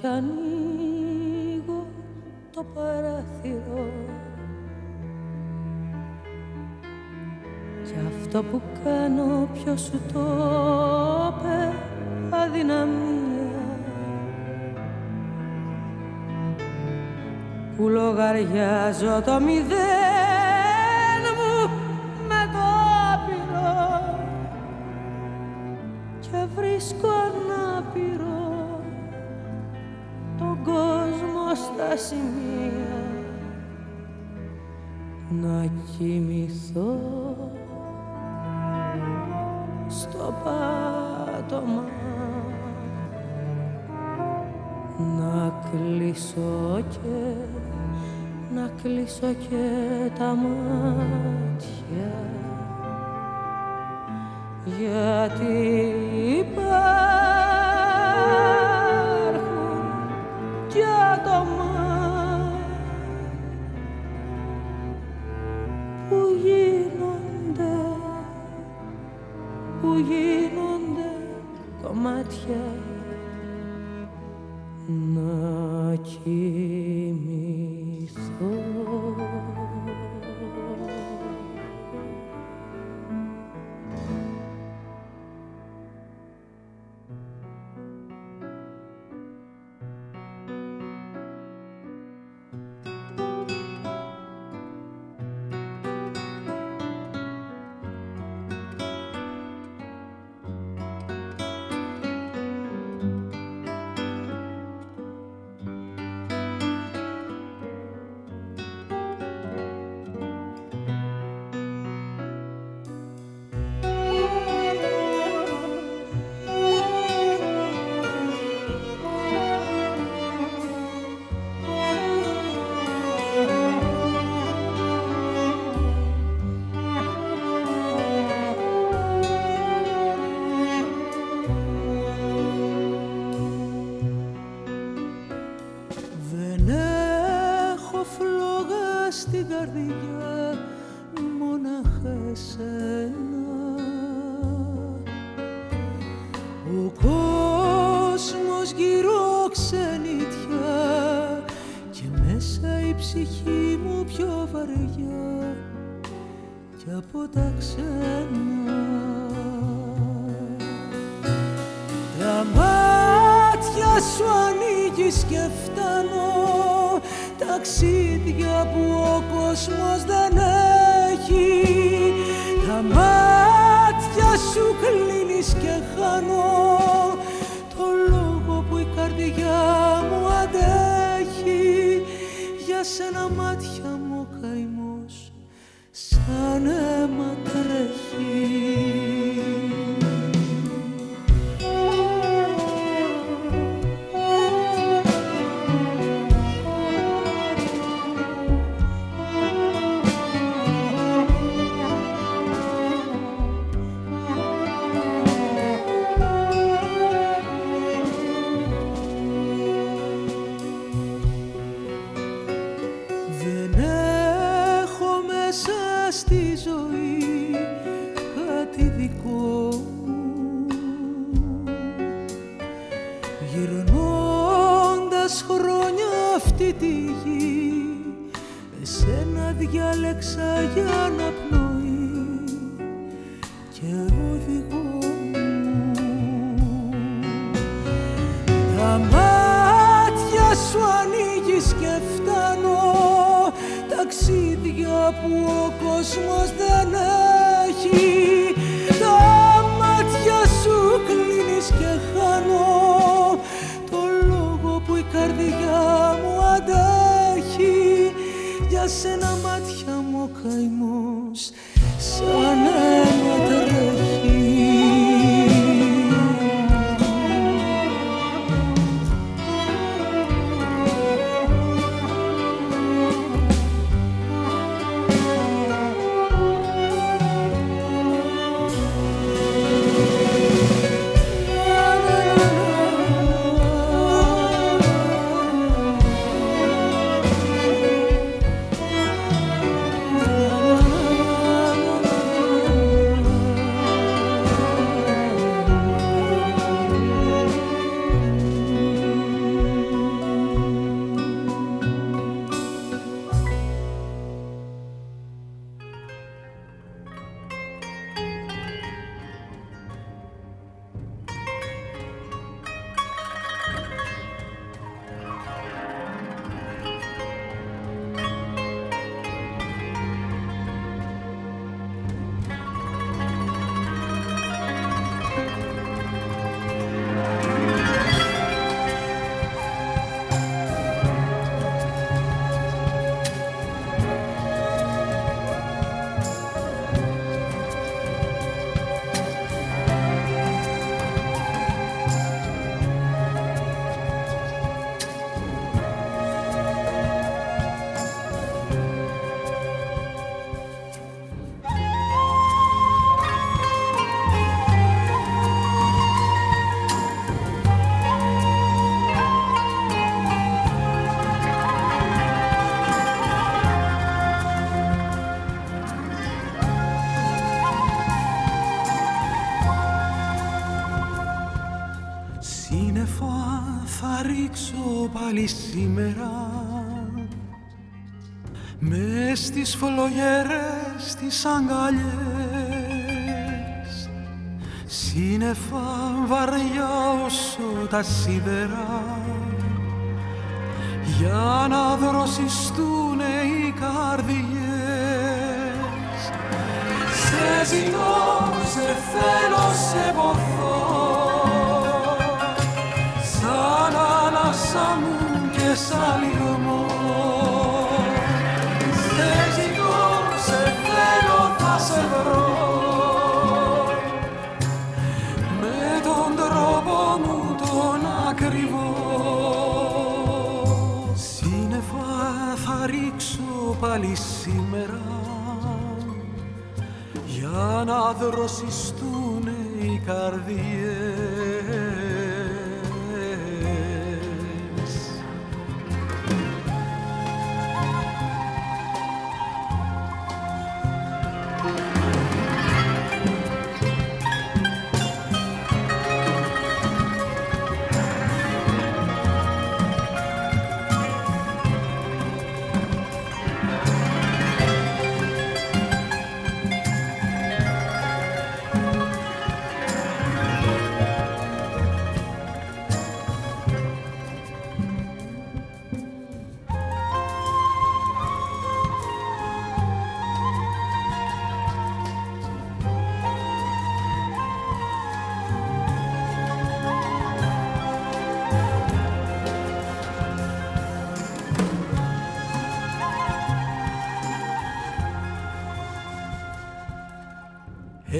Κι ανοίγω το παράθυρο. Κι αυτό που κάνω ποιος σου το είπε αδυναμία. Που λογαριάζω το μηδέν Γυρνώντας χρόνια αυτή τη γη Εσένα διάλεξα για να αναπνοή και οδηγό Τα μάτια σου ανοίγεις και φτάνω ταξίδια που ο κόσμος δεν έχει καλογέρες τις αγκαλιές. Σύννεφα βαριά όσο τα σίδερα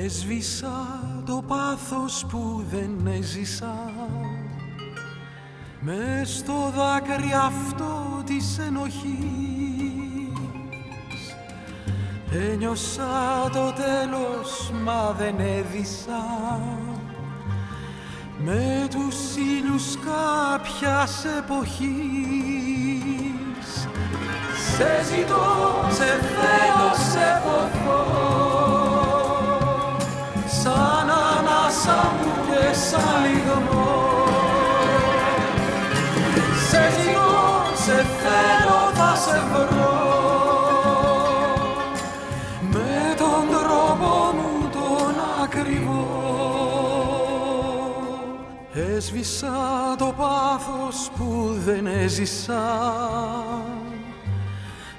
Έσβησα το πάθος που δεν έζησα. Μες στο δάκρυ αυτό της ενοχής. Ένιωσα το τέλος μα δεν έδισα. Με τους ήλιους κάποιας εποχής. Σε ζητώ, σε θέλω, σε ποθώ ανάσα μου και σαν λιγμό Σε ζητώ, σε θέλω, θα σε βρω. Με τον τρόπο μου τον ακριβό Έσβησα το πάθος που δεν έζησα.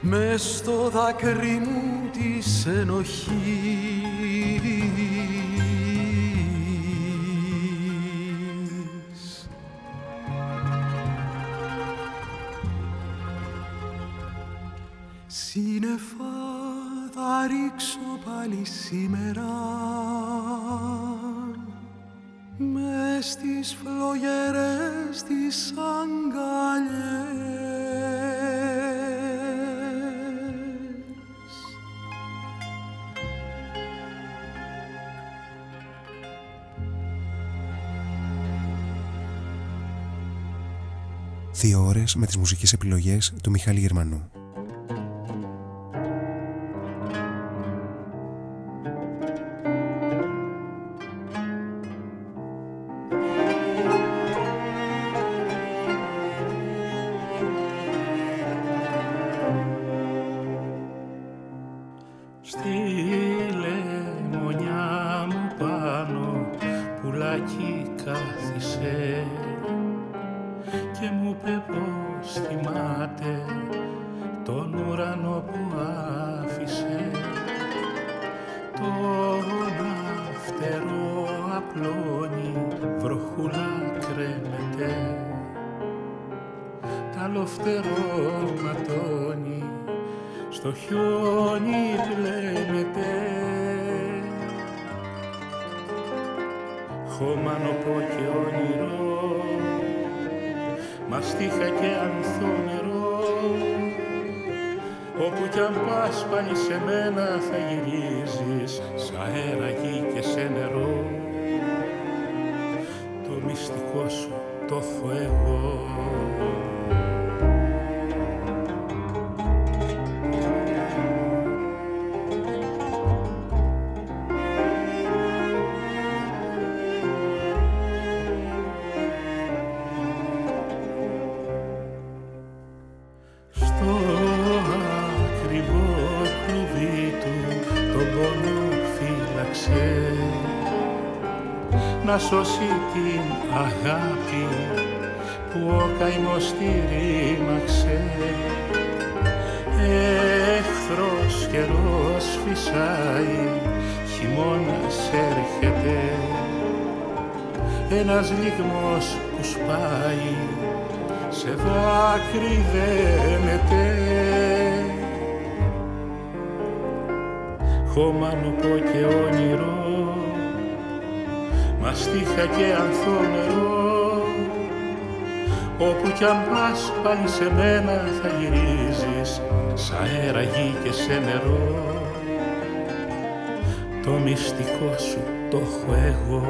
Μες στο δάκρυ μου της ενοχής πάλι σήμερα μες στις φλογερές τις αγκαλιές Δύο ώρες με τις μουσικές επιλογές του Μιχάλη Γερμανού. Σώσει την αγάπη που ο καημός τη ρήμαξε εχθρός καιρός φυσάει χειμώνας έρχεται. Ένας λιγμός που σπάει σε δάκρυ δένεται. Χώμα πω και όνειρο μαστίχα και ανθό νερό όπου κι αν πας πάλι σε μένα θα γυρίζεις σ' αέρα, γη και σε νερό. Το μυστικό σου το έχω εγώ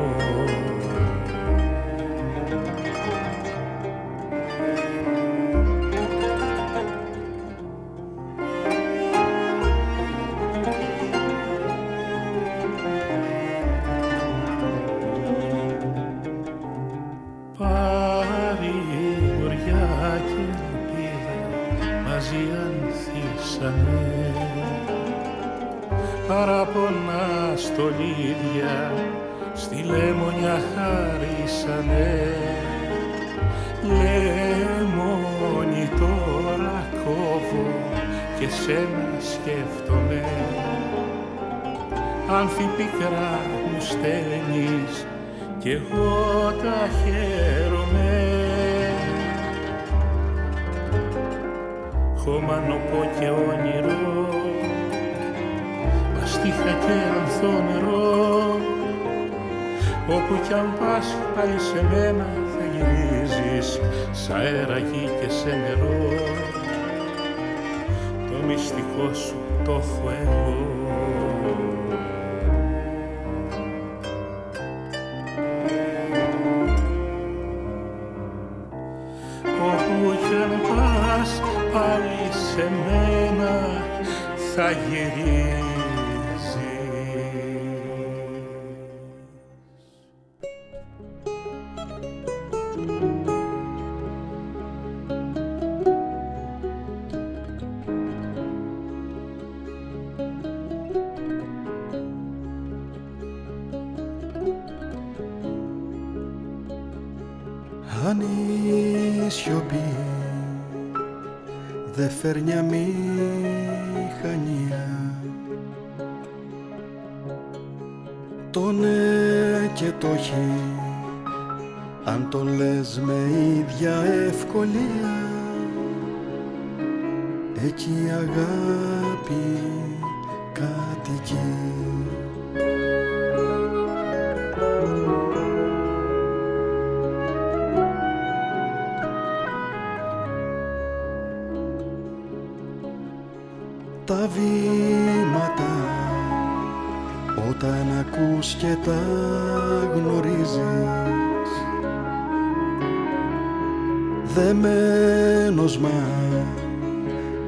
δεμένος μα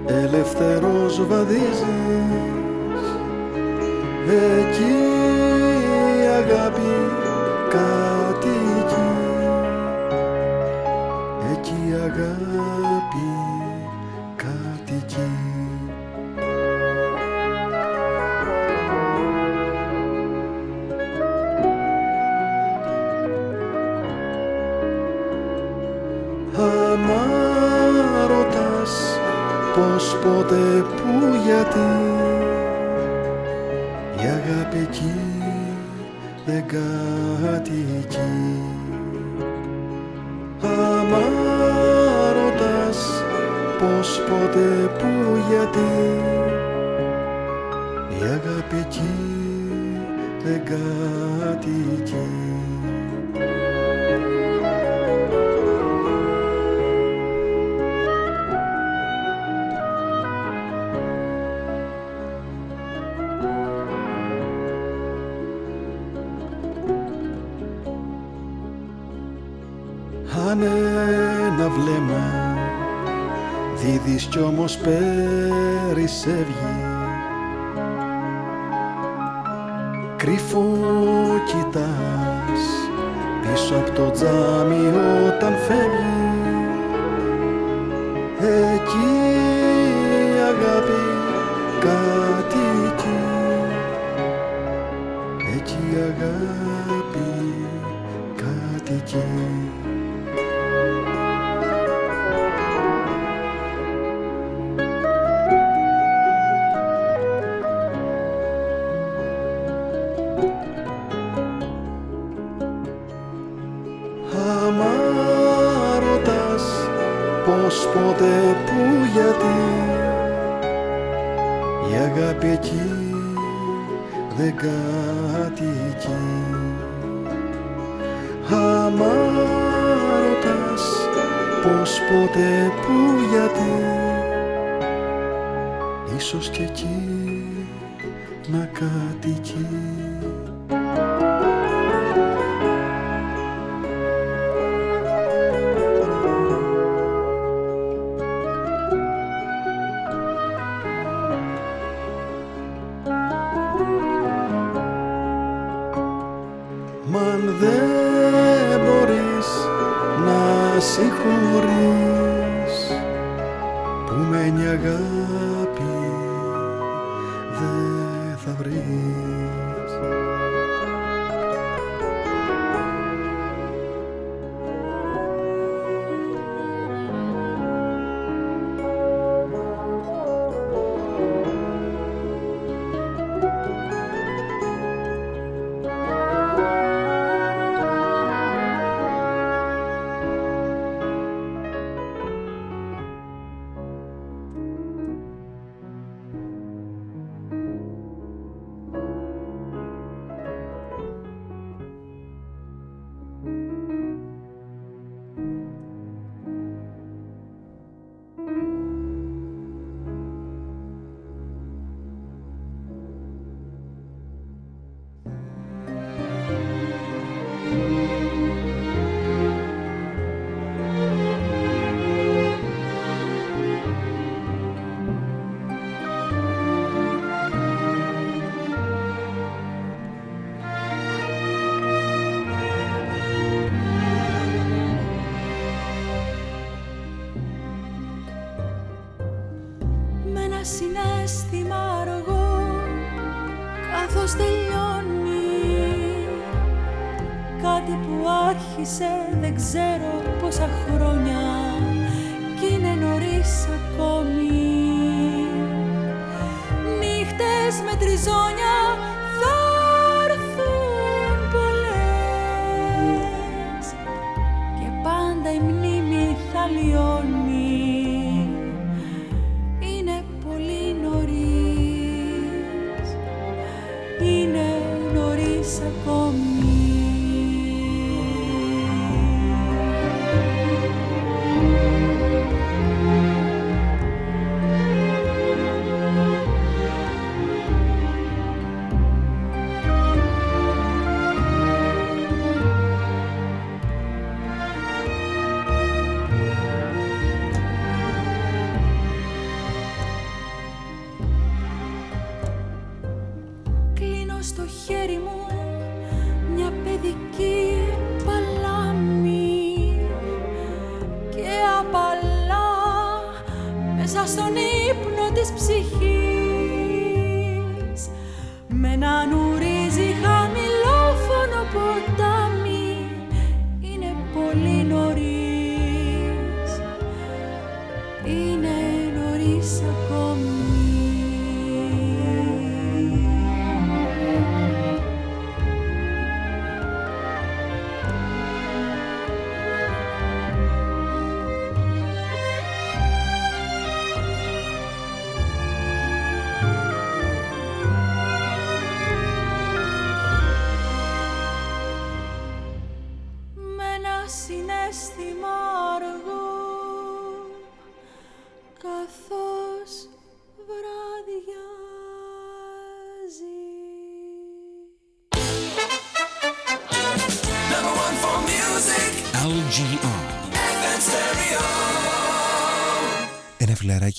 ελεύθερος βαδίζεις. Εκεί η αγάπη πότε, πού, γιατί η αγάπη εκεί δεν κατοικεί. Άμα ρωτάς πώς, πότε, πού, γιατί η αγάπη εκεί δεν κατοικεί. ξεβγεί Κρυφό κοιτάς πίσω από το τζάμι.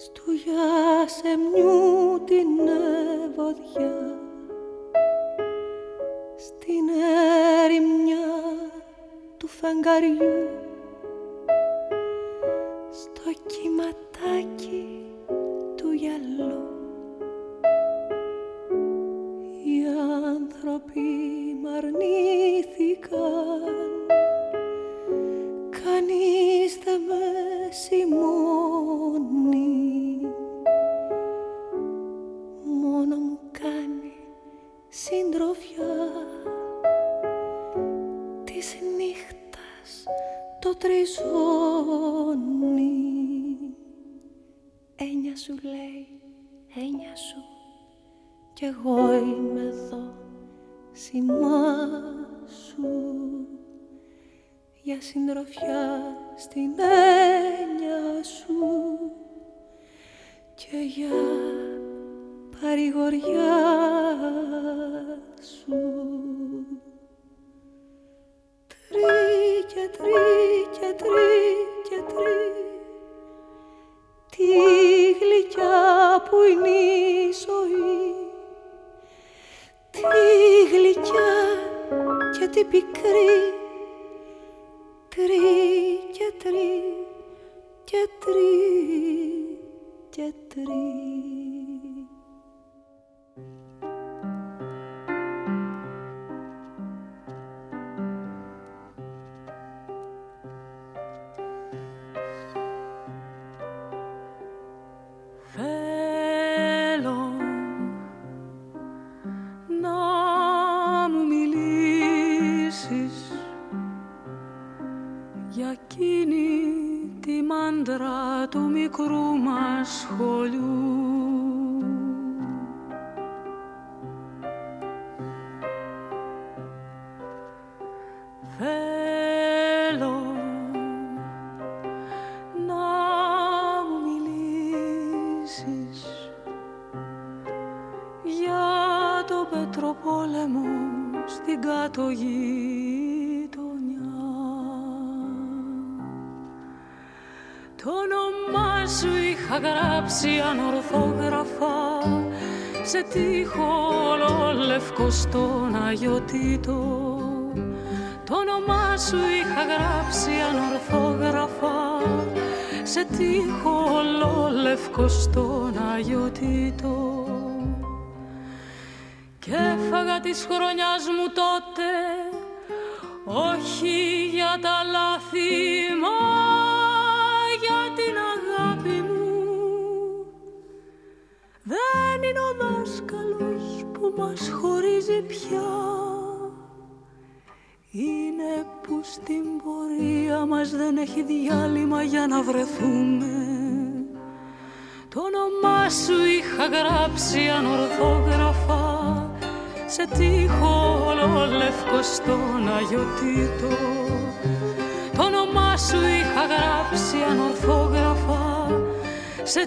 Στου γιάσεμιού την ευωδιά Στην έρημιά του φεγγαριού.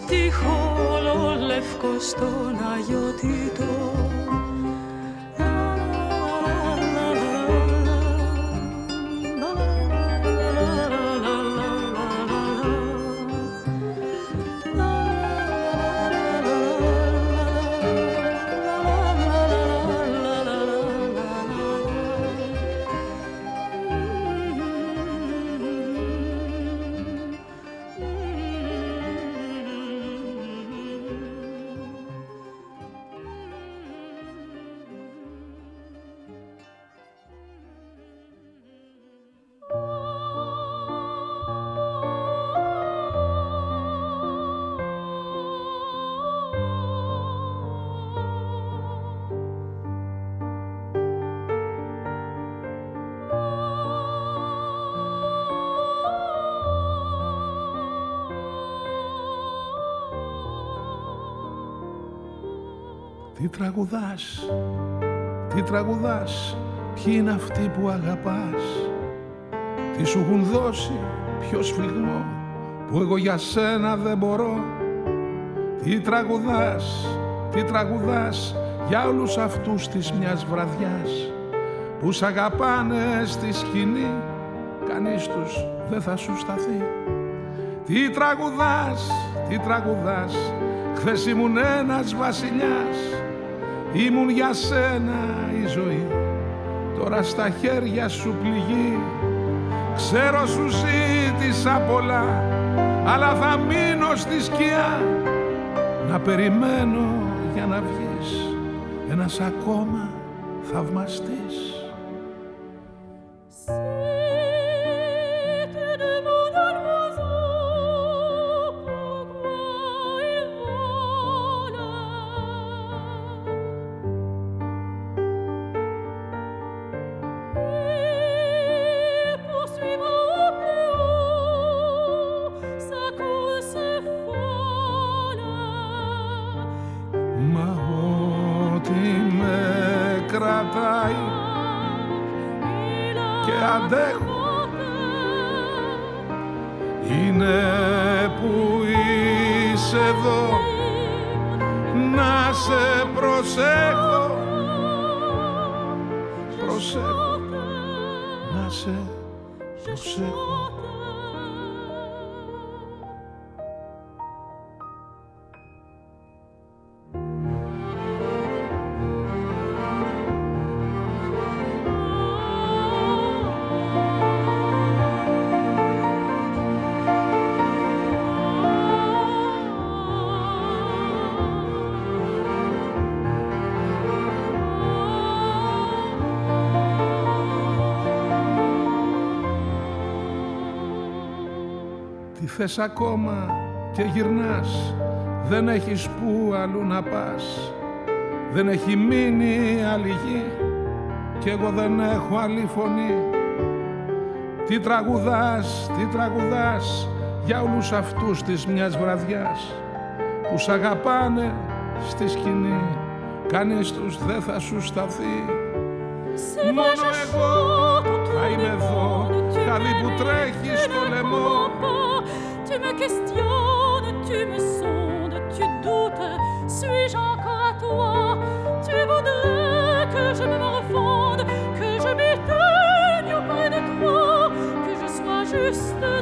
Τείχο λευκός στον Αγιοτήτο τραγουδάς, τι τραγουδάς, ποιοι είναι αυτοί που αγαπάς Τι σου έχουν δώσει, ποιο σφιγμό, που εγώ για σένα δεν μπορώ. Τι τραγουδάς, τι τραγουδάς, για όλους αυτούς της μιας βραδιάς Που σ' αγαπάνε στη σκηνή, κανείς τους δεν θα σου σταθεί. Τι τραγουδάς, τι τραγουδάς, χθες ήμουν ένας βασιλιάς Ήμουν για σένα η ζωή. Τώρα στα χέρια σου πληγεί. Ξέρω σου ζήτησα πολλά Αλλά θα μείνω στη σκιά. Να περιμένω για να βγεις. Ένας ακόμα θαυμαστής θες ακόμα και γυρνάς. Δεν έχεις που αλλού να πας. Δεν έχει μείνει άλλη γη Κι εγώ δεν έχω άλλη φωνή. Τι τραγουδάς, τι τραγουδάς για όλους αυτούς της μιας βραδιάς που σ' αγαπάνε στη σκηνή. Κανείς τους δεν θα σου σταθεί. Μόνο εγώ θα είμαι εδώ καλή που τρέχεις στο λαιμό. Tu me Tu me sondes, tu doutes, suis-je encore à toi? Tu voudrais que je me refonde, que je m'éteigne auprès de toi, que je sois juste.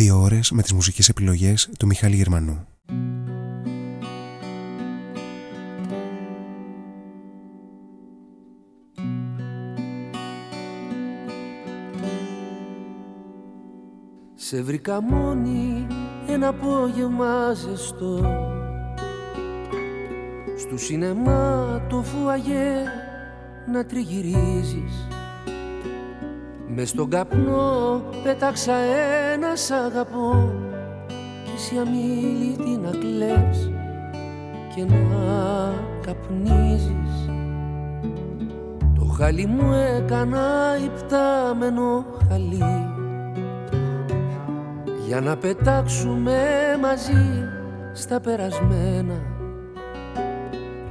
Δύο ώρες με τις μουσικές επιλογές του Μιχάλη Γερμανού. Σε βρήκα μόνη ένα απόγευμα ζεστό Στου σινεμά το φουαγέ να τριγυρίζεις μες στον καπνό πέταξα ένα σ' αγαπώ. Κι εσύ αμήλυτη να κλαις και να καπνίζεις. Το χαλί μου έκανα υπτάμενο χαλί. Για να πετάξουμε μαζί στα περασμένα.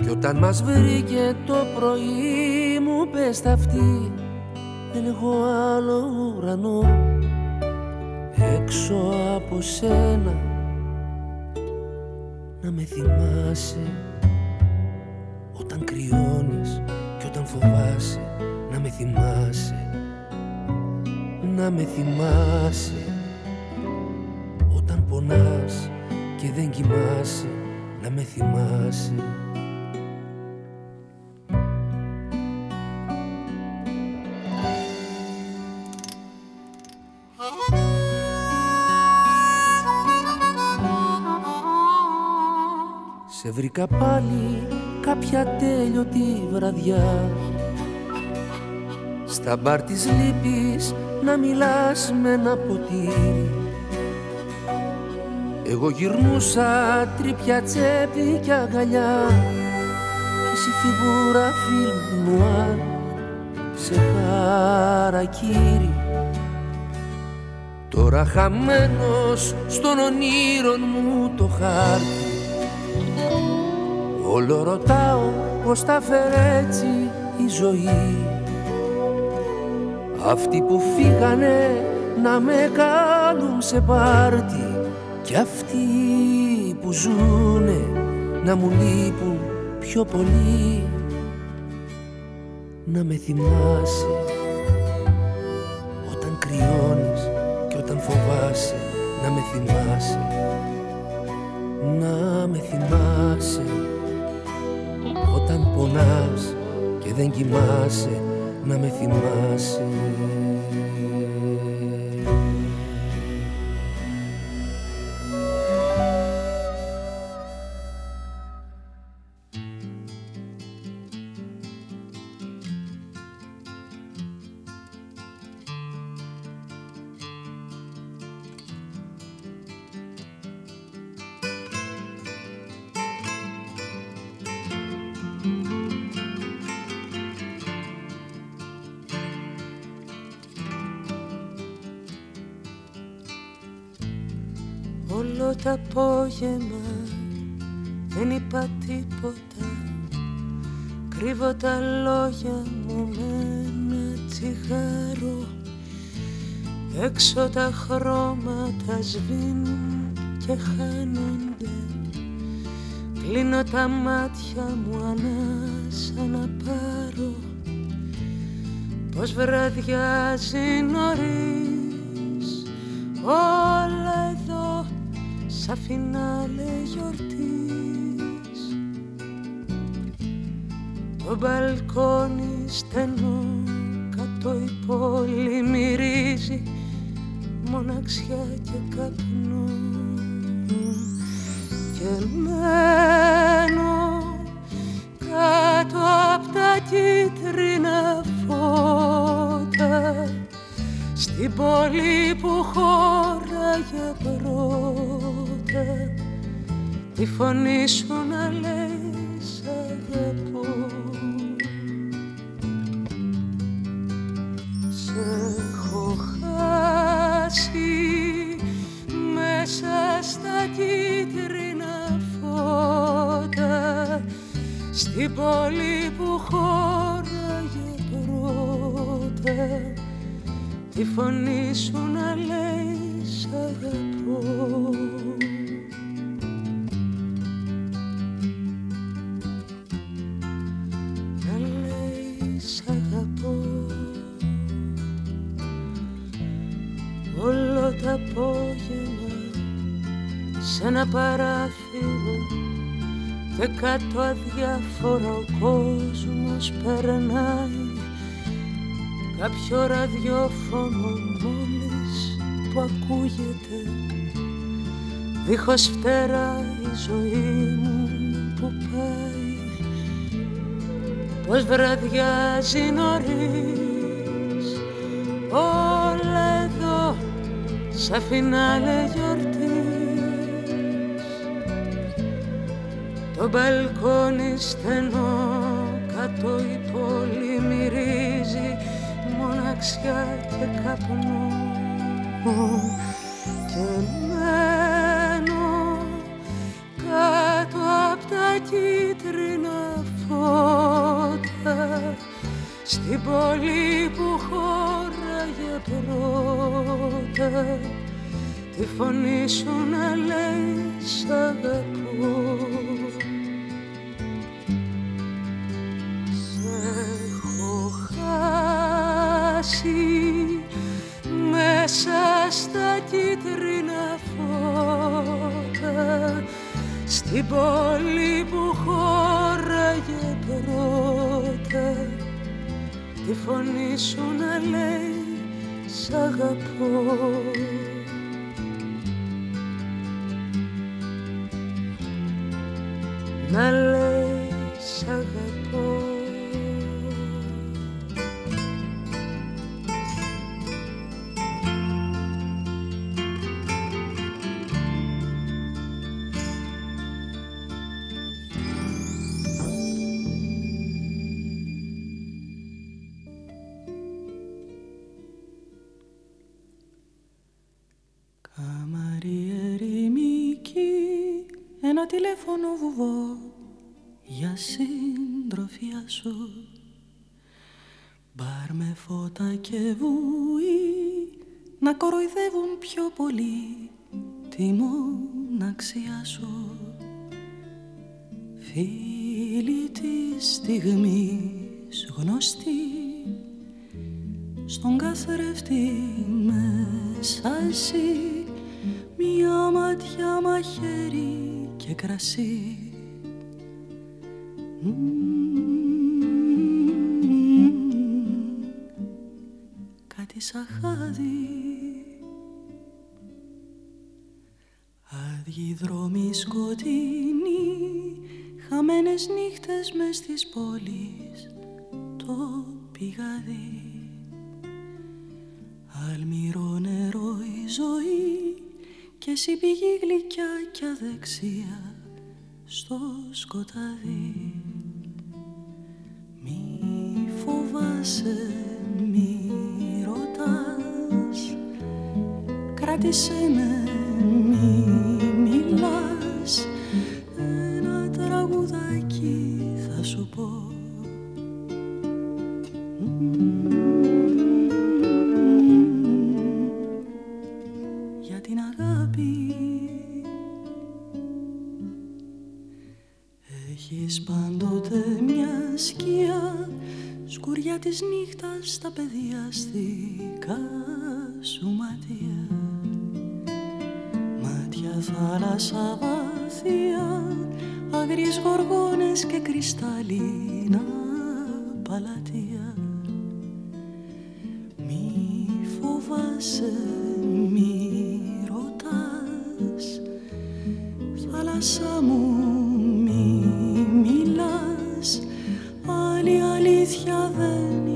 Κι όταν μας βρήκε το πρωί μου πες τα αυτή δεν έχω άλλο ουρανό έξω από σένα. Να με θυμάσαι όταν κρυώνεις και όταν φοβάσαι. Να με θυμάσαι να με θυμάσαι όταν πονάς και δεν κοιμάσαι. Να με θυμάσαι Σε βρήκα πάλι κάποια τέλειωτη βραδιά. Στα μπαρ της λύπης να μιλάς με ένα ποτήρι. Εγώ γυρνούσα τρίπια τσέπη και αγκαλιά. Και εσύ φιγούρα φιλμ νουάρ σε χαρακύρι. Τώρα χαμένος στον ονείρον μου το χάρτη Όλο ρωτάω πως τα φέρε έτσι η ζωή. Αυτοί που φύγανε να με κάνουν σε πάρτι Κι αυτοί που ζουνε να μου λείπουν πιο πολύ. Να με θυμάσαι όταν κρυώνεις και όταν φοβάσαι. Να με θυμάσαι να με θυμάσαι δεν κοιμάσαι να με θυμάσαι Έξω τα χρώματα σβήνουν και χάνονται. Κλείνω τα μάτια μου ανάσα να πάρω. Πως βραδιάζει νωρίς Όλα εδώ σαν φινάλε γιορτής. Το μπαλκόνι στενό κάτω η πόλη μυρίζει μοναξιά και καπνό και μένω κάτω απ' τα κίτρινα φώτα. Στην πόλη που χώραγε πρώτα. Τη φωνή σου να λέει σ' αγαπώ στην πόλη που χώραγε πρώτα τη φωνή σου να λέει σ' αγαπώ. Να λέει σ' αγαπώ. Όλο το απόγευμα σε ένα παράθυρο και κάτω αδιάφορα ο κόσμος περνάει. Κάποιο ραδιόφωνο μόλις που ακούγεται. Δίχως φτερά η ζωή μου που πάει. Πως βραδιάζει νωρίς. Όλα εδώ σαν φινάλε γιορτής το μπαλκόνις στενό κάτω η πόλη μυρίζει μοναξιά και καπνό. Και μένω κάτω απ' τα κίτρινα φώτα στην πόλη που χώραγε πρώτα. Τη φωνή σου να λέει σ' αγαπώ στην πόλη που χώραγε πρώτα τη φωνή σου να λέει σ' αγαπώ ένα τηλέφωνο βουβό για συντροφιά σου. Μπαρ με φώτα και βουή να κοροϊδεύουν πιο πολύ τη μοναξιά σου. Φίλοι της στιγμής γνωστή στον καθρέφτη μέσα εσύ μια ματιά μαχαίρι και κρασί. Μμμ, κάτι σαν χάδι. Άδειοι δρόμοι σκοτεινοί Χαμένες νύχτες μες στις πόλεις Το πηγαδί Αλμυρό νερό η ζωή και εσύ πηγή γλυκιά και αδεξία στο σκοτάδι. Μη φοβάσαι, μη ρωτάς. Κράτησέ με, μη μιλάς. Ένα τραγουδάκι θα σου πω. Σκιά σκουριά της νύχτας στα παιδιαστικά σου μάτια μάτια θάλασσα βαθιά αγριές γοργόνες και κρυσταλλίνα παλάτια μη φοβάσαι μη ρωτάς θάλασσα μου άλλη αλήθεια δεν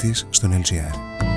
βράδυ κατά τρίτης στον LGR.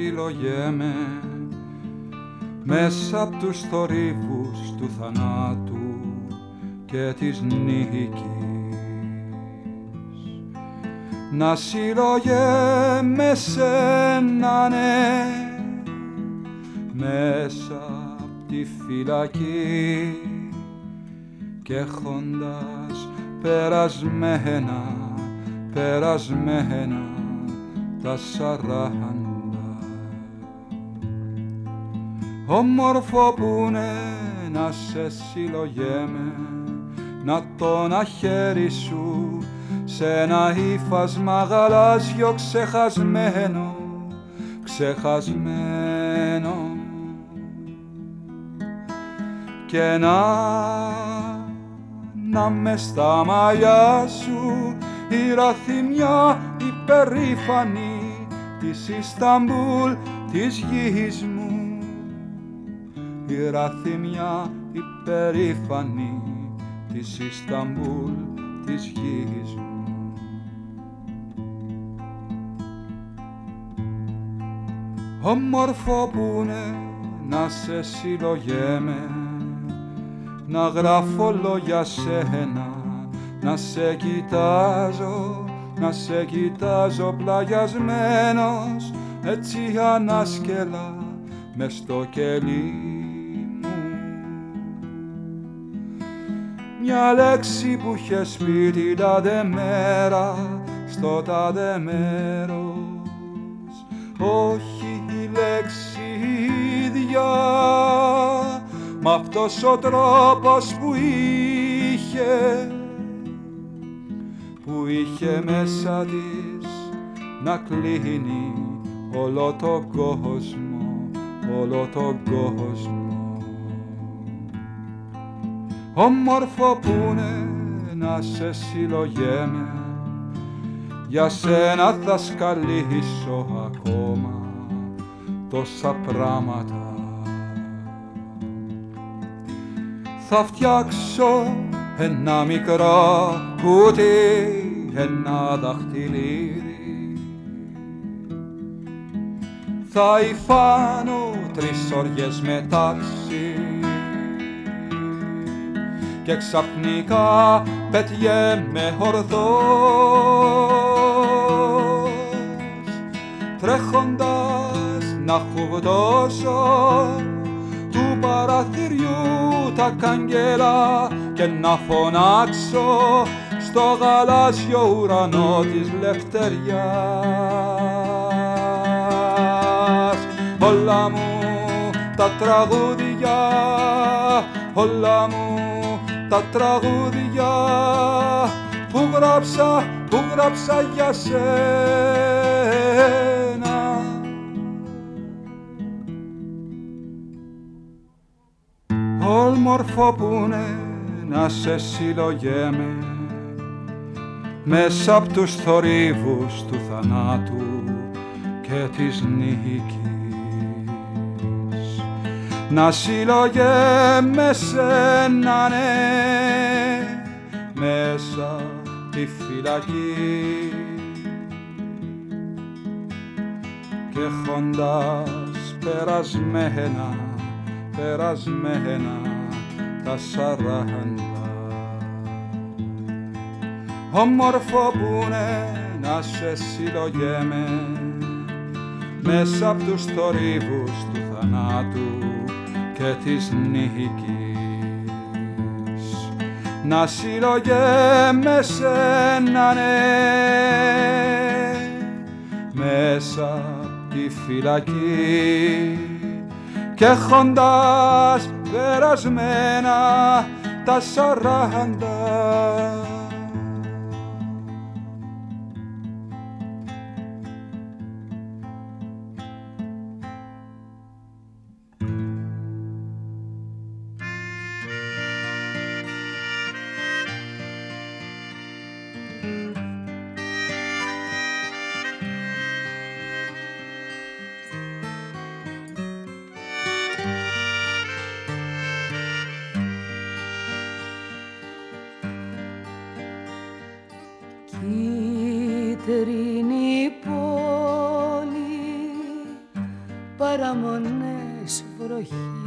Συλλογέμαι μέσα απ' τους θορύβους του θανάτου και της νίκης. Να συλλογέμαι σένα ναι. Μέσα απ' τη φυλακή και έχοντας περασμένα περασμένα τα σαράντα όμορφο που είναι να σε συλλογέμαι να το χέρι σου σε ένα ύφασμα γαλάζιο ξεχασμένο ξεχασμένο. Και να να με στα μαλλιά σου η ραθυμιά υπερήφανη της Ισταμπούλ της γης μου η ραθυμιά υπερήφανη της Ισταμπούλ της γης. Μου Όμορφο που είναι να σε συλλογέμαι να γράφω λόγια σένα να σε κοιτάζω να σε κοιτάζω πλαγιασμένος έτσι ανάσκελα μες στο κελί μια λέξη που είχε πει την τάδε μέρα στο τάδε μέρος όχι η λέξη ίδια μ' αυτός ο τρόπος που είχε που είχε μέσα της να κλείνει όλο το κόσμο, όλο το κόσμο. Όμορφο που είναι να σε συλλογέμαι, για σένα θα σκαλίσω ακόμα τόσα πράγματα. Θα φτιάξω ένα μικρό κουτί, ένα δαχτυλίδι. Θα υφάνω τρεις όργες μετάξι και ξαφνικά πετιέμαι ορθός τρέχοντας να χουγδώσω του παραθυριού τα καγγέλα και να φωνάξω στο γαλάζιο ουρανό της λευτεριάς. Όλα μου τα τραγούδια, όλα μου τα τραγούδια που γράψα, που γράψα για σένα. Όλμορφο που είναι να σε συλλογέμαι μέσα απ' τους θορύβους του θανάτου και της νίκης να συλλογέμαι σένα ναι μέσα τη φυλακή. Και έχοντας περασμένα, περασμένα τα σαράντα. Όμορφο που είναι να σε συλλογέμαι μέσα απ' τους θορύβους του θανάτου και της νίκης. Να συλλογέμαι σένα ναι μέσα απ' τη φυλακή. Και έχοντας περασμένα τα σαράντα παραμονές βροχής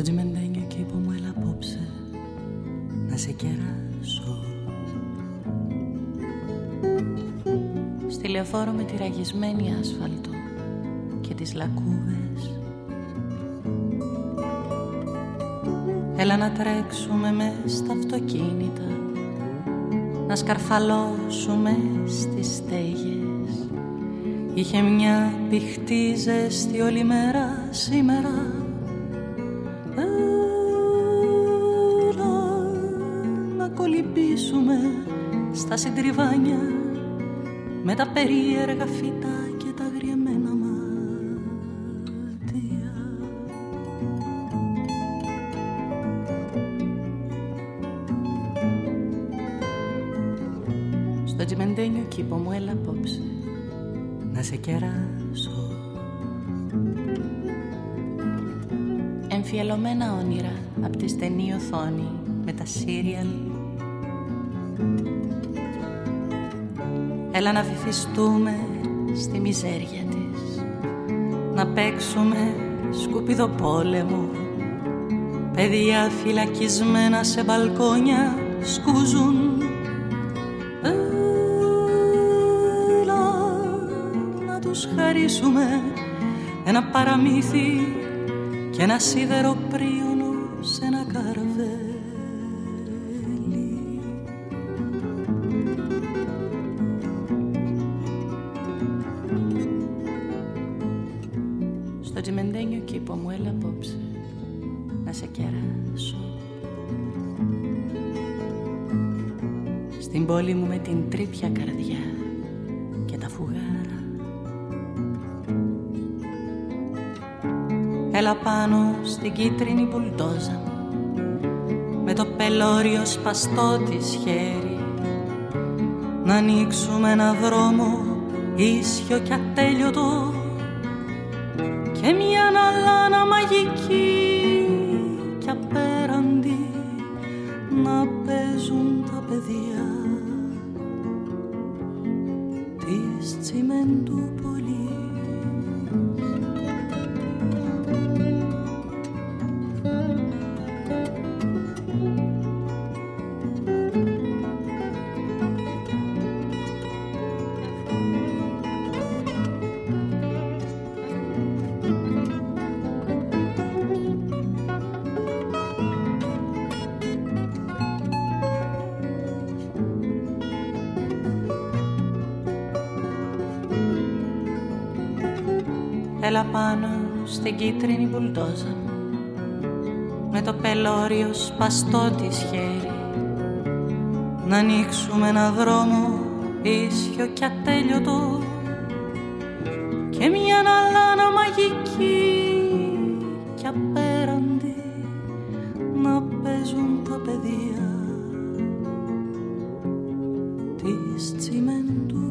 Στο τσιμεντένιο κήπο μου έλα απόψε. Να σε κεράσω. Στη λεωφόρο με τη ραγισμένη άσφαλτο και τις λακκούβες. Έλα να τρέξουμε μες στα αυτοκίνητα να σκαρφαλώσουμε στις στέγες. Είχε μια πηχτή ζέστη όλη μέρα σήμερα στα συντριβάνια με τα περίεργα φύτα και τα αγριεμένα μάτια. Στο τσιμεντένιο κήπο μου έλα απόψε να σε κεράσω Εμφιαλωμένα όνειρα από τη στενή οθόνη με τα σύριαλ Έλα να βυθιστούμε στη μιζέρια της Να παίξουμε σκουπίδο πόλεμο. Παιδιά φυλακισμένα σε μπαλκόνια σκούζουν. Έλα να τους χαρίσουμε ένα παραμύθι και ένα σίδερο πελώριο σπαστό της χέρι. Να ανοίξουμε ένα δρόμο ίσιο και ατέλειωτο και μια αλάνα μαγική και απέραντη να παίζουν τα παιδιά κίτρινη μπουλντόζα με το πελώριο σπαστό της χέρι. Να ανοίξουμε ένα δρόμο ίσιο και ατέλειωτο και μια αλάνα μαγική και απέραντη να παίζουν τα παιδιά της τσιμέντου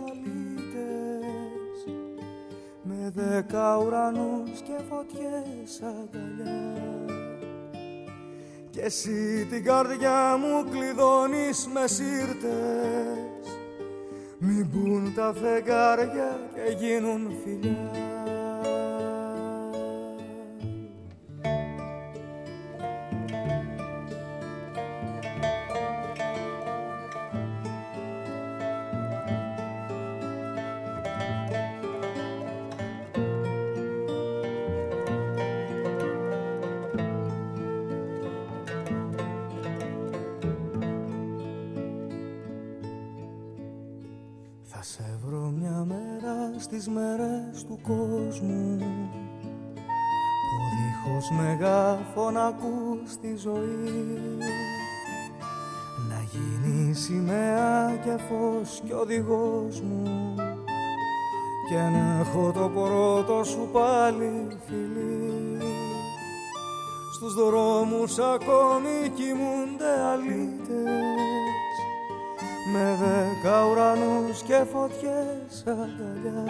δέκα ουρανούς και φωτιές αγκαλιά. Και εσύ την καρδιά μου κλειδώνεις με σύρτες. Μην μπουν τα φεγγάρια και γίνουν φιλιά στη ζωή. Να γίνει σημαία και φως και οδηγός μου. Και να έχω το πρώτο σου πάλι φιλί. Στους δρόμους ακόμη κοιμούνται αλήτες. Με δέκα ουρανούς και φωτιές αγκαλιά.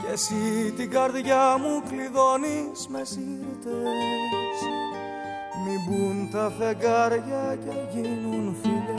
Και εσύ την καρδιά μου κλειδώνεις με σύρτες. Μην μπουν τα φεγγάρια και γίνουν φιλιά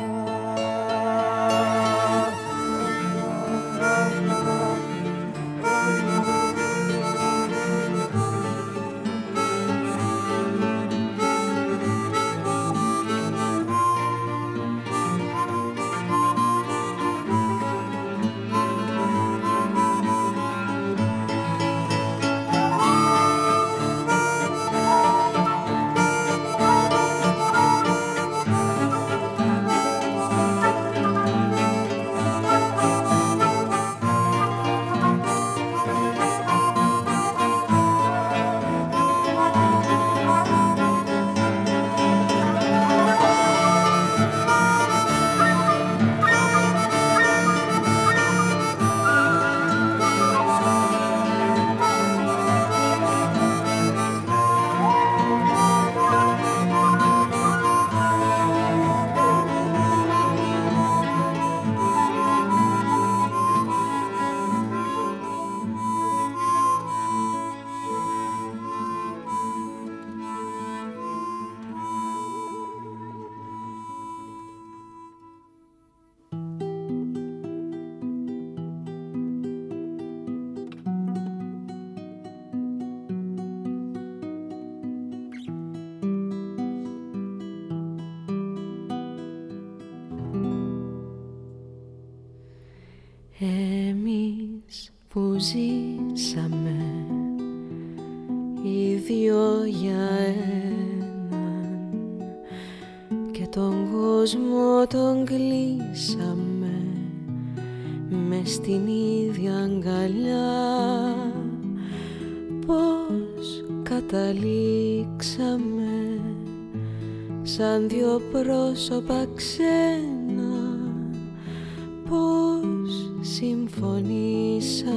πρόσωπα ξένα πως συμφωνήσαμε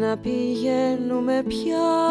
να πηγαίνουμε πια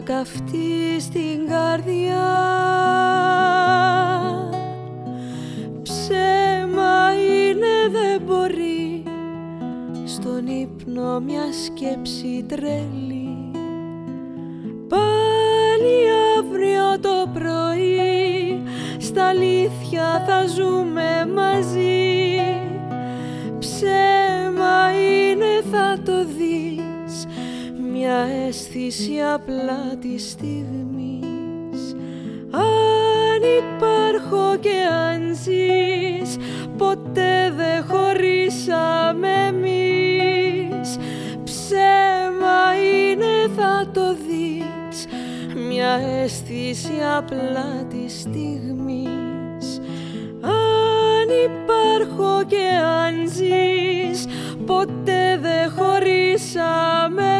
λάβα καυτή στην καρδιά. Ψέμα είναι δεν μπορεί. Στον ύπνο μια σκέψη τρέλη αίσθηση απλά της στιγμής. Αν υπάρχω και αν ζεις ποτέ δεν χωρίσαμε εμείς. Ψέμα είναι θα το δεις μια αίσθηση απλά της στιγμής. Αν υπάρχω και αν ζεις ποτέ δεν χωρίσαμε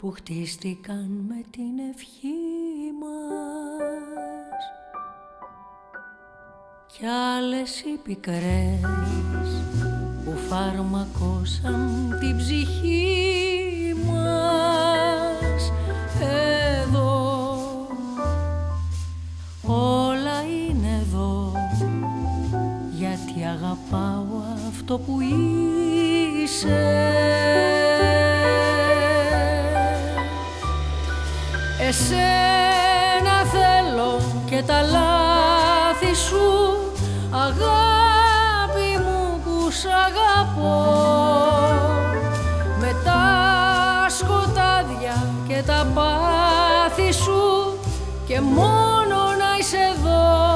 Που χτίστηκαν με την ευχή μας. Κι άλλες οι πικρές που φάρμακωσαν την ψυχή μας. Εδώ όλα είναι εδώ γιατί αγαπάω αυτό που είσαι Εσένα θέλω και τα λάθη σου Αγάπη μου που σ' αγαπώ. Με τα σκοτάδια και τα πάθη σου Και μόνο να είσαι εδώ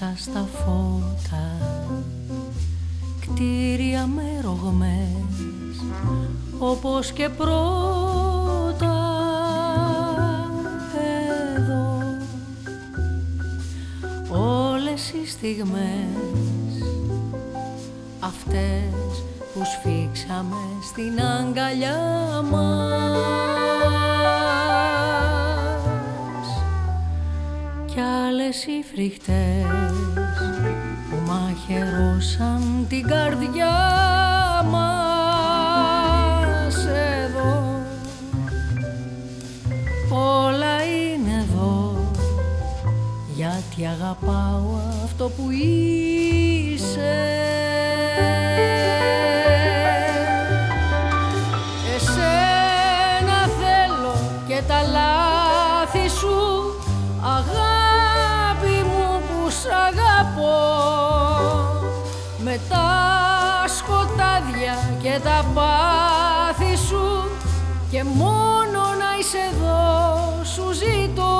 μέσα στα φώτα. Κτίρια με ρογμές όπως και πρώτα. Εδώ όλες οι στιγμές αυτές που σφίξαμε στην αγκαλιά μας. Κι άλλες οι φρικτές που μαχαιρώσαν την καρδιά μας εδώ. Όλα είναι εδώ γιατί αγαπάω αυτό που είσαι και τα πάθη σου Και μόνο να είσαι εδώ σου ζητώ.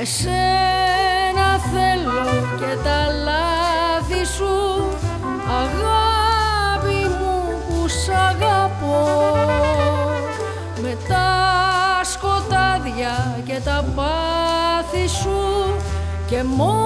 Εσένα θέλω και τα λάθη σου αγάπη μου που σ' αγαπώ. Με τα σκοτάδια και τα πάθη σου και μόνο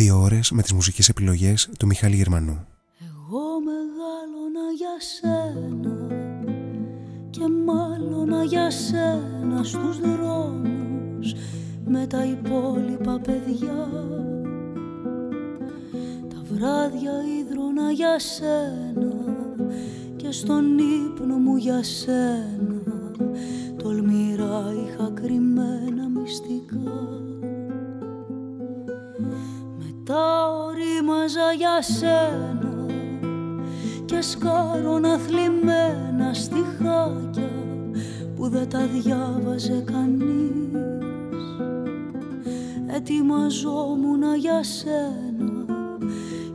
Δύο ώρες με τις μουσικές επιλογές του Μιχάλη Γερμανού. Εγώ μεγάλωνα για σένα και μάλωνα για σένα στους δρόμους με τα υπόλοιπα παιδιά Τα βράδια ίδρωνα για σένα και στον ύπνο μου για σένα για σένα και σκάρωνα θλιμμένα στιχάκια που δεν τα διάβαζε κανείς. Ετοιμαζόμουνα για σένα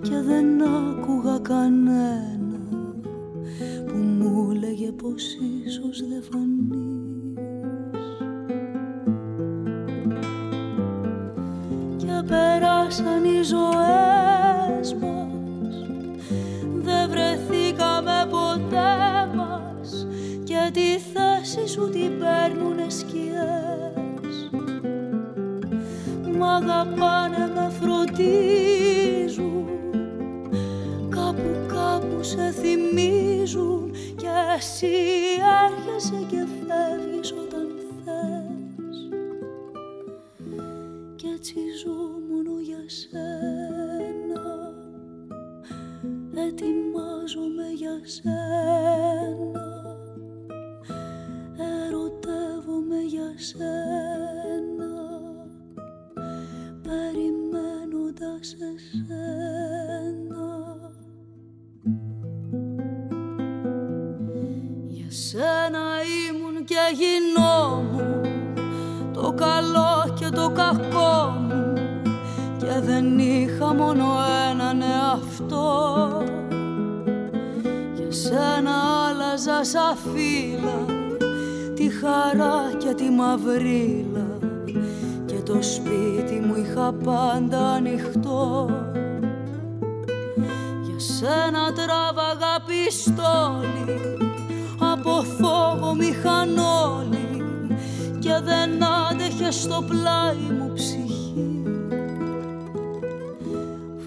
και δεν άκουγα κανένα μαυρίλα και το σπίτι μου είχα πάντα ανοιχτό. Για σένα τράβαγα πιστόλι από φόβο μηχανόλι και δεν άντεχε στο πλάι μου ψυχή.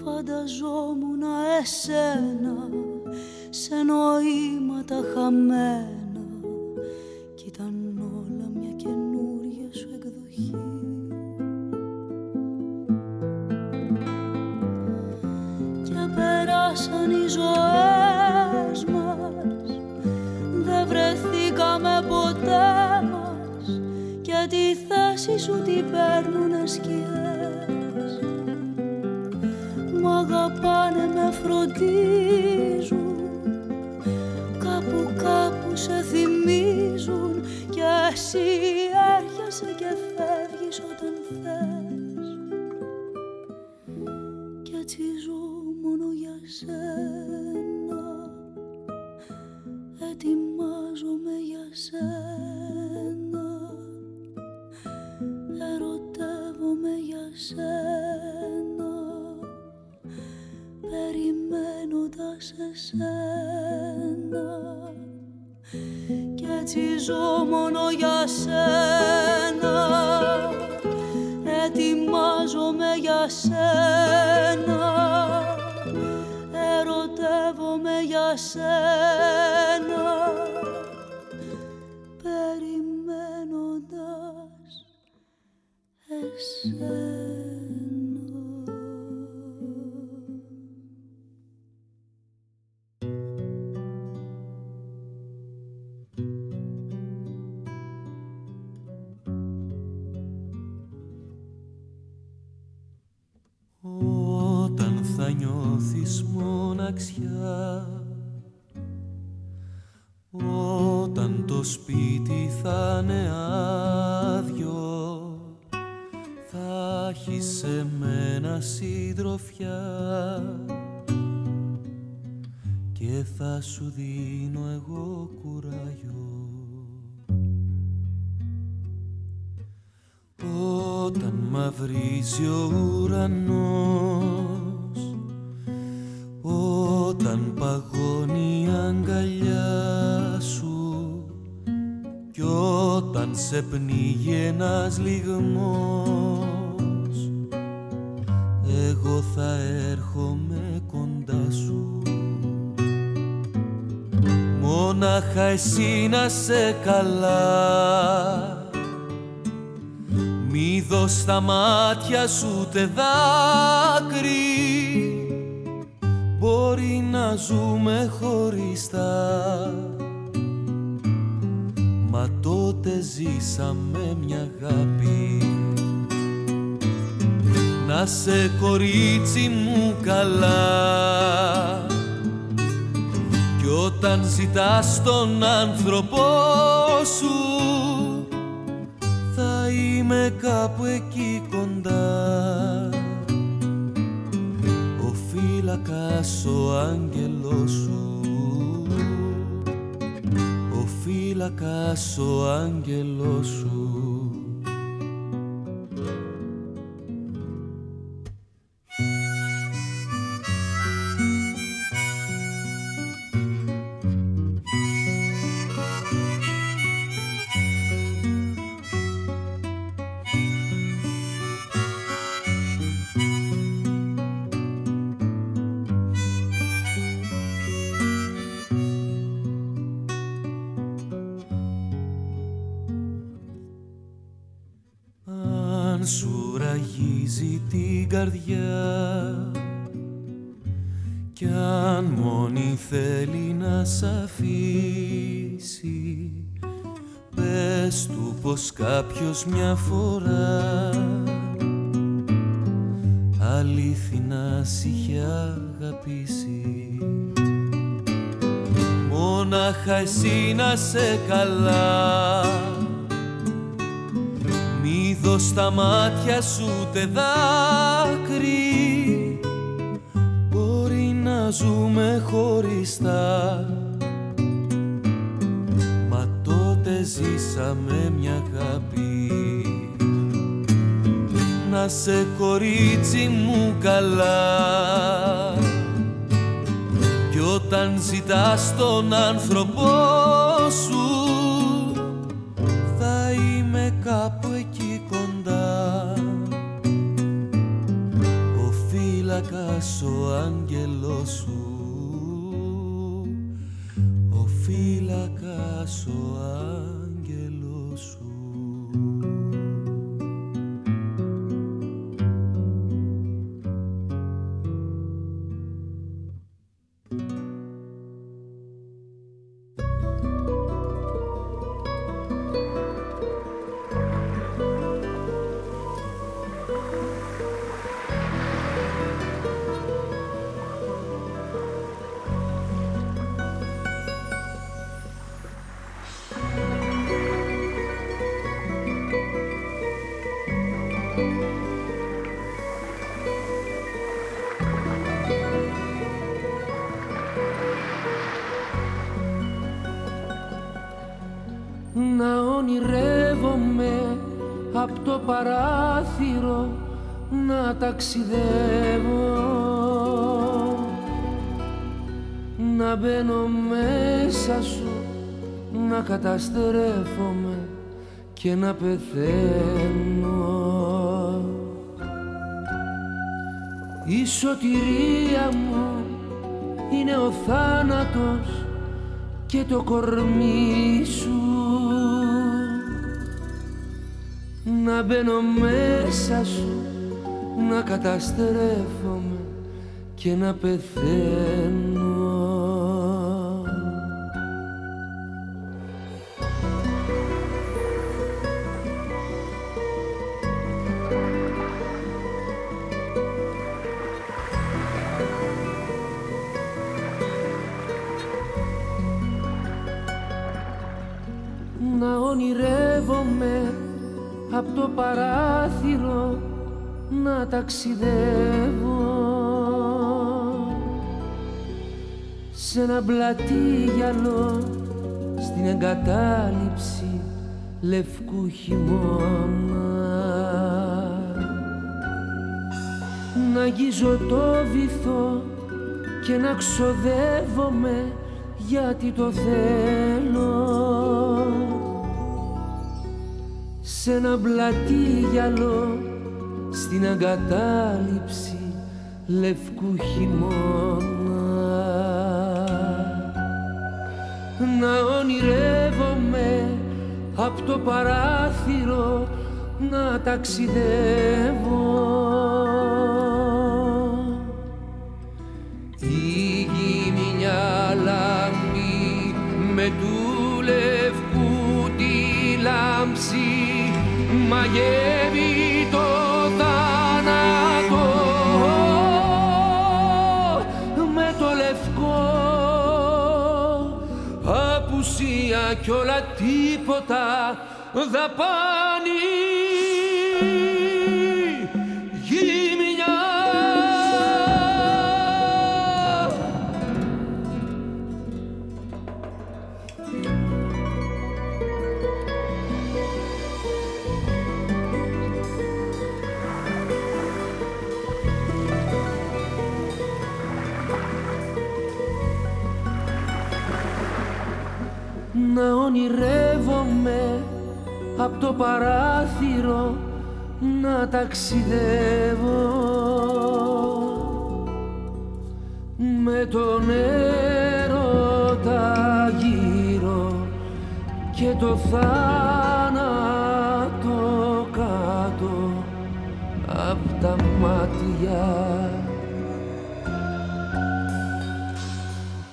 Φανταζόμουν εσένα σε νοήματα χαμένα ζωές μας. Δεν βρεθήκαμε ποτέ μας. Και τη θέση σου την παίρνουνε σκιές Μ' αγαπάνε, με φροντίζουν. Κάπου κάπου σε θυμίζουν. Και εσύ έρχεσαι και φεύγεις έτσι ζω μόνο θα σου δίνω εγώ κουράγιο. Όταν μαυρίζει ο ουρανός όταν παγώνει η αγκαλιά σου κι όταν σε πνίγει ένας λιγμός εγώ θα έρχομαι κοντά σου Μόναχα εσύ να σε καλά. Μη δω στα μάτια σου ούτε δάκρυ. Μπορεί να ζούμε χωριστά. Μα τότε ζήσαμε μια αγάπη. Να σε κορίτσι μου καλά Κι όταν ζητάς τον άνθρωπό σου Θα είμαι κάπου εκεί κοντά. Φύλακας ο άγγελός σου. Ο φύλακας ο άγγελός σου καρδιά. Κι αν μόνη θέλει να σ' αφήσει πες του πως κάποιος μια φορά αλήθινα σ' είχε αγαπήσει. Μόναχα εσύ να σε καλά δω στα μάτια σου τε δάκρυ. Μπορεί να ζούμε χωριστά. Μα τότε ζήσαμε μια αγάπη. Να σε κορίτσι μου καλά. Κι όταν ζητάς τον άνθρωπό σου φύλακας ο ταξιδεύω. Να μπαίνω μέσα σου να καταστρέφομαι και να πεθαίνω. Η σωτηρία μου είναι ο θάνατος και το κορμί σου. Να μπαίνω μέσα σου να καταστρέφομαι και να πεθαίνω ταξιδεύω σε ένα πλατή γυαλό στην εγκατάλειψη λευκού χειμώνα. Να αγγίζω το βυθό και να ξοδεύομαι γιατί το θέλω. Σε ένα πλατή γυαλό στην αγκατάλειψη λευκού χειμώνα. Να ονειρεύομαι από το παράθυρο να ταξιδεύω. Η γη μια λάμπη με του λευκού τη λάμψη μαγεύει τίποτα δαπάνη. Γυμνιά να ονειρεύομαι από το παράθυρο να ταξιδεύω. Με τον έρωτα γύρω και το θάνατο κάτω απ' τα μάτια.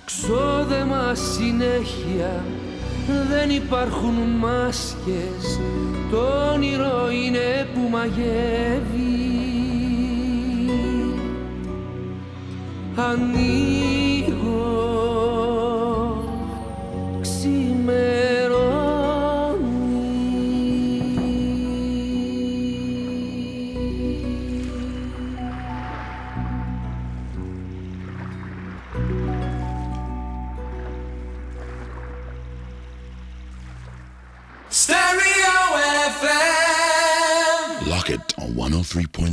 Ξόδεμα συνέχεια δεν υπάρχουν μάσκες το όνειρο είναι που μαγεύει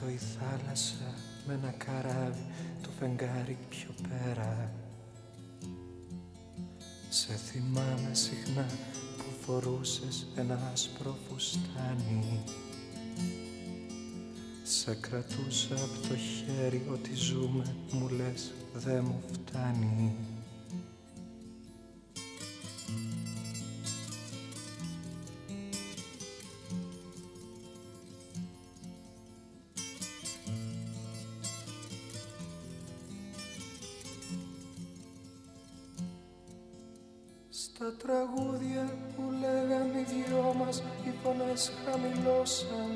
Κάτω η θάλασσα με ένα καράβι το φεγγάρι πιο πέρα. Σε θυμάμαι συχνά που φορούσες ένα άσπρο φουστάνι Σε κρατούσα από το χέρι ότι ζούμε μου λες δε μου φτάνει Στα τραγούδια που λέγαμε οι δυο μας οι φωνές χαμηλώσαν.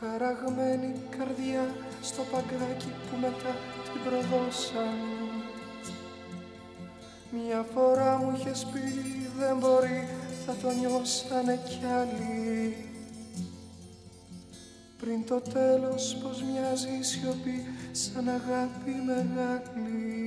Ταραγμένη καρδιά στο παγκάκι που μετά την προδώσαν. Μια φορά μου είχες πει δεν μπορεί θα το νιώσανε κι άλλοι πριν το τέλος πως μοιάζει η σιωπή σαν αγάπη μεγάλη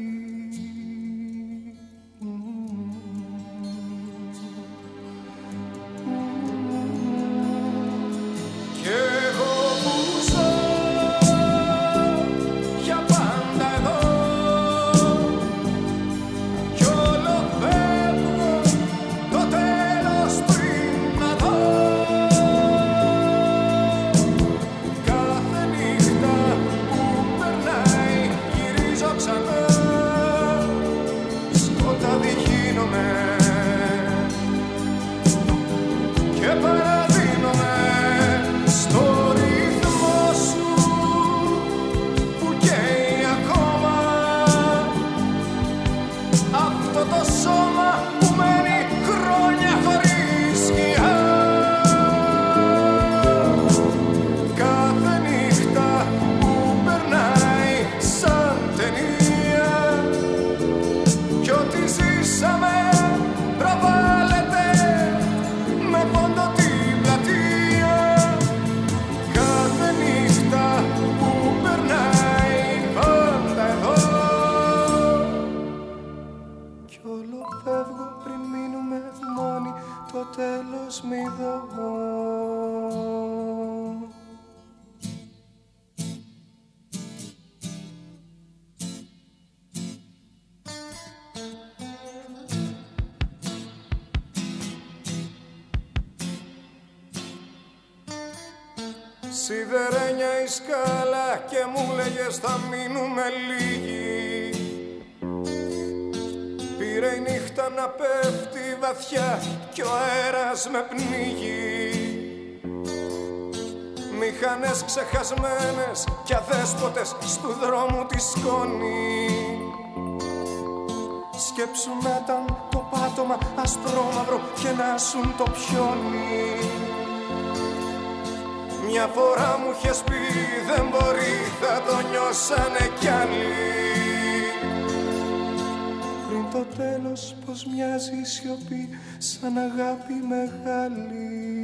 πάτωμα ασπρόμαυρο και να σουν το πιόνι. Μια φορά μου είχες πει δεν μπορεί θα το νιώσανε κι άλλοι το τέλος πως μοιάζει η σιωπή σαν αγάπη μεγάλη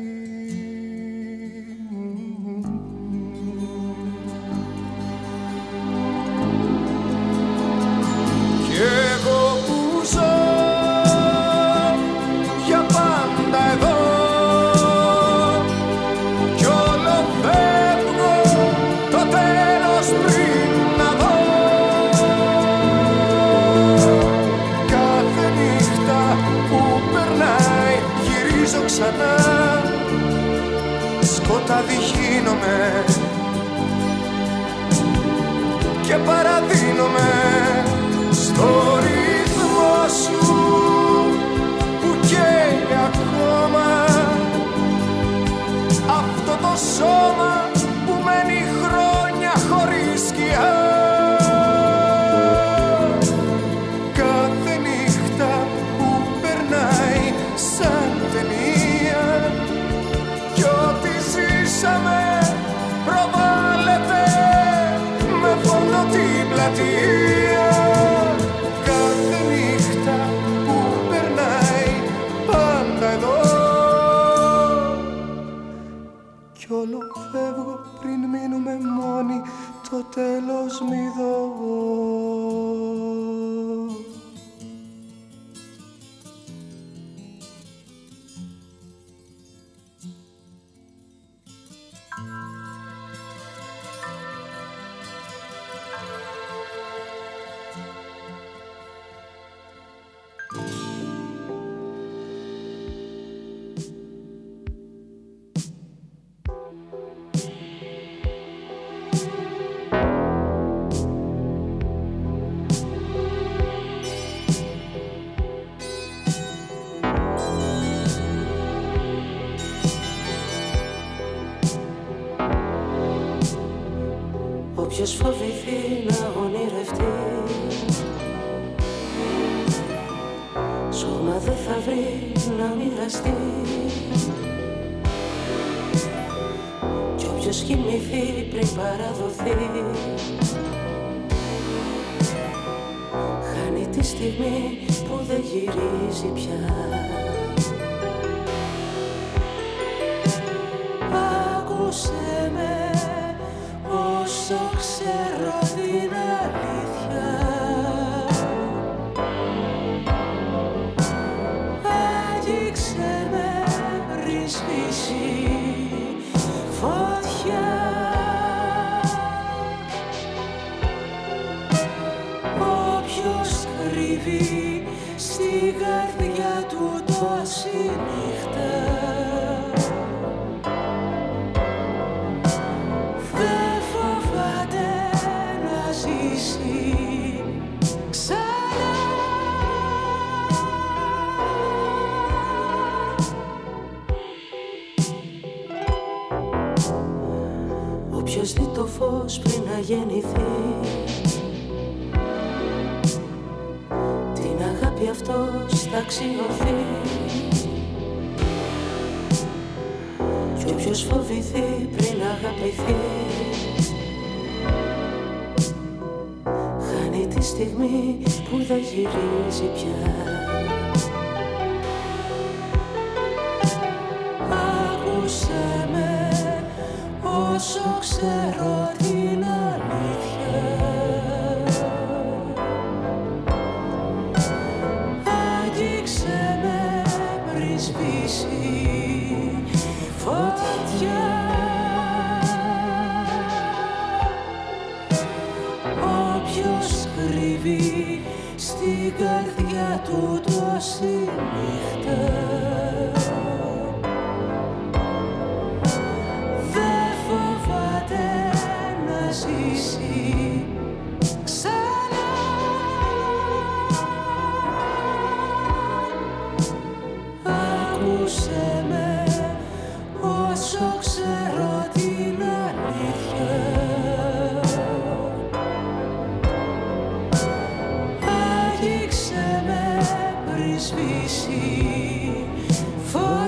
πλατεία κάθε νύχτα που περνάει πάντα εδώ. Κι όλο φεύγω πριν μείνουμε μόνοι το τέλος μη δω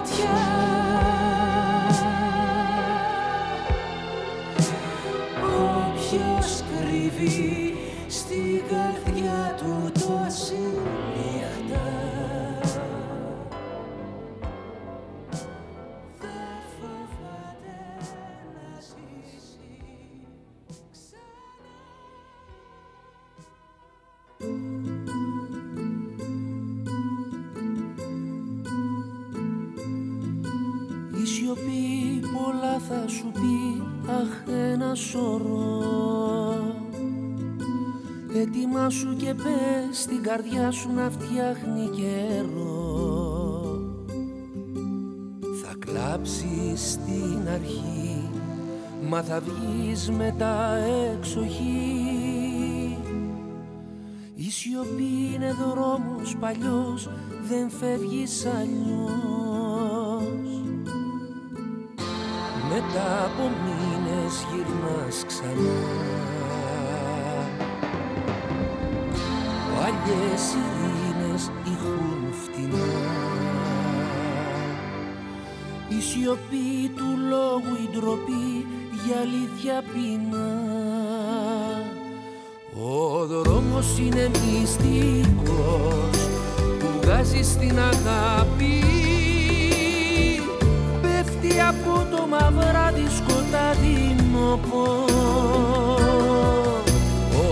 φωτιά στην καρδιά σου να φτιάχνει καιρό. Θα κλάψεις στην αρχή μα θα βγεις μετά εξοχή Η σιωπή είναι δρόμος παλιός δεν φεύγεις αλλιώς. Μετά από μήνες γυρνάς ξανά Παλιές ειρήνες ηχούν φτηνά. Η σιωπή του λόγου η ντροπή για αλήθεια πεινά. Ο δρόμος είναι μυστικός που βγάζει στην αγάπη. Πέφτει από το μαυράδι σκοτάδινο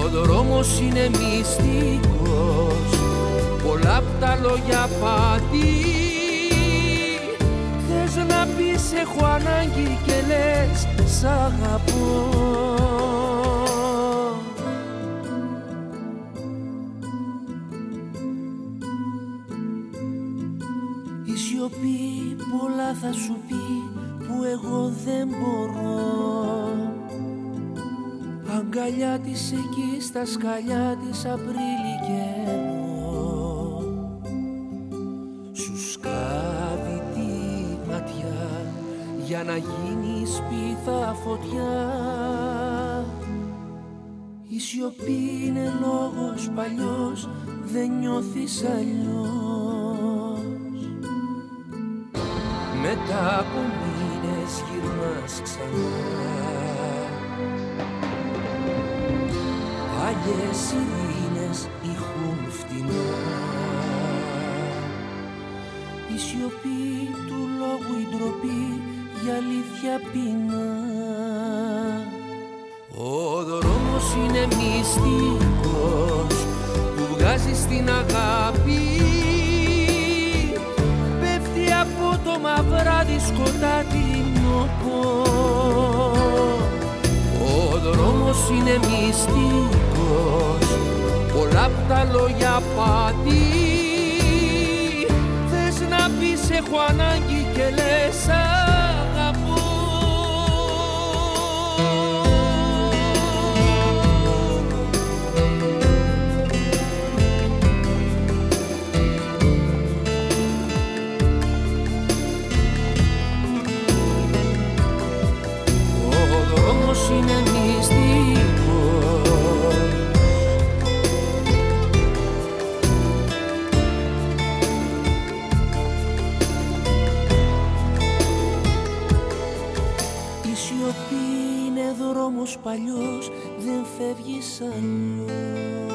Ο δρόμος είναι μυστικός πολλά απ' τα λόγια πάτη Θες να πεις έχω ανάγκη και λες σ' αγαπώ Η σιωπή πολλά θα σου πει που εγώ δεν μπορώ. Αγκαλιά της εκεί στα σκαλιά της Απρίλη καιρό για να γίνει σπίθα φωτιά. Η σιωπή είναι λόγος παλιός δεν νιώθεις αλλιώς. Μετά από μήνες γυρνάς μας ξανά. Παλιές ειρήνες ηχούν φτηνά. Η σιωπή του λόγου η ντροπή για αλήθεια πεινά Ο δρόμος είναι μυστικός που βγάζει στην αγάπη. Πέφτει από το μαυράδι σκοτάδινο Ο δρόμος είναι μυστικός πολλά απ' τα λόγια πάτη. Θες να πεις έχω ανάγκη και λες είναι μυστικός. Η σιωπή είναι δρόμος παλιός δεν φεύγεις αλλιώς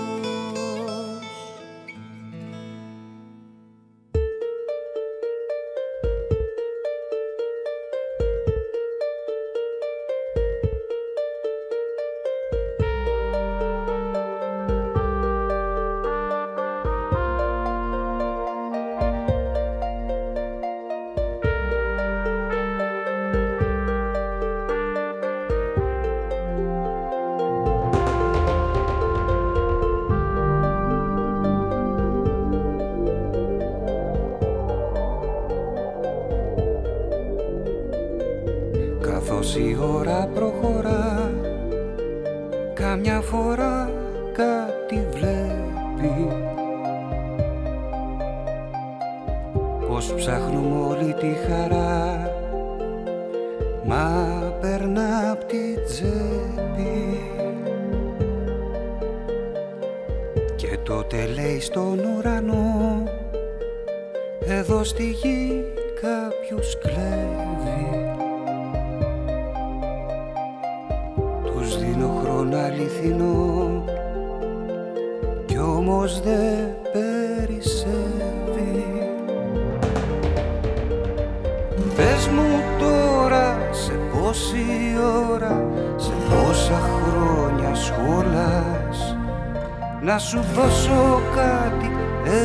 σου δώσω κάτι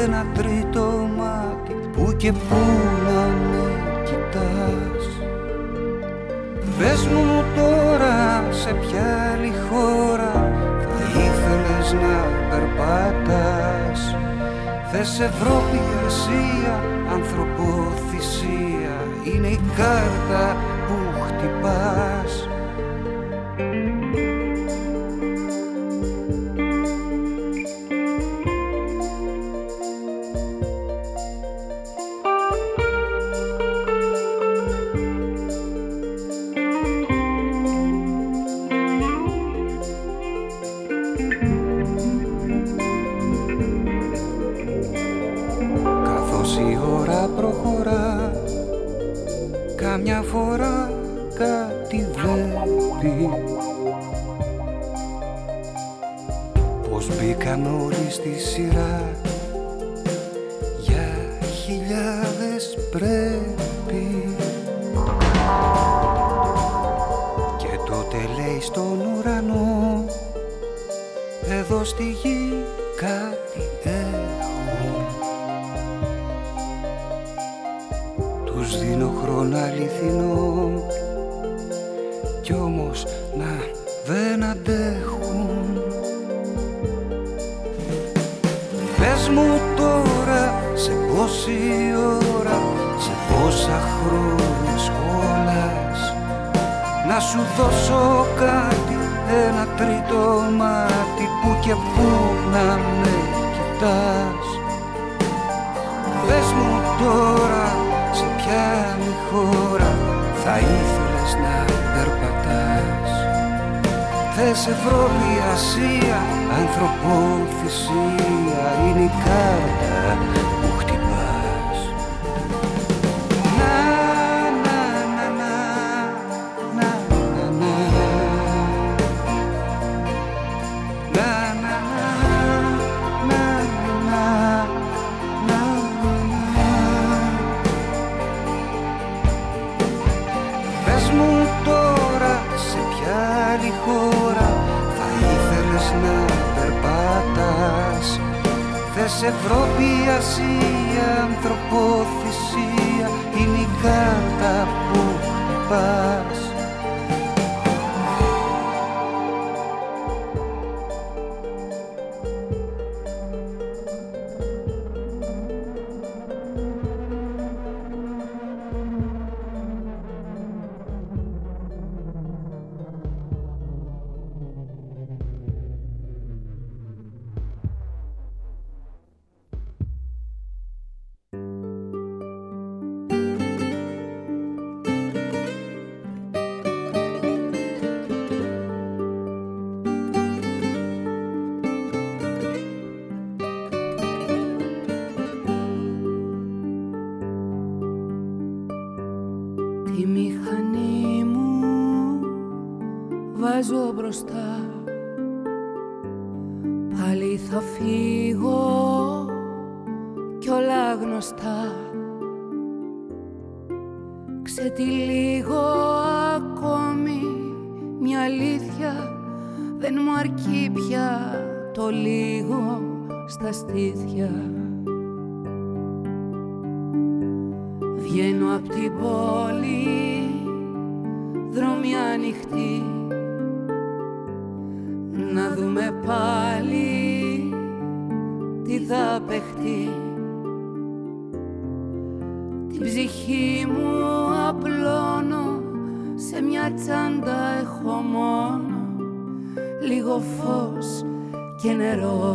ένα τρίτο μάτι Που και που να με κοιτάς. Πες μου τώρα σε ποια άλλη χώρα θα ήθελες να περπάτας Θες Ευρώπη, Ασία, ανθρωποθυσία είναι η κάρτα που χτυπάς Θες Ευρώπη, Ασία, ανθρωποθυσία είναι η κάρτα σε Ευρώπη, Ασία, ανθρωποθυσία είναι η κάρτα που πάει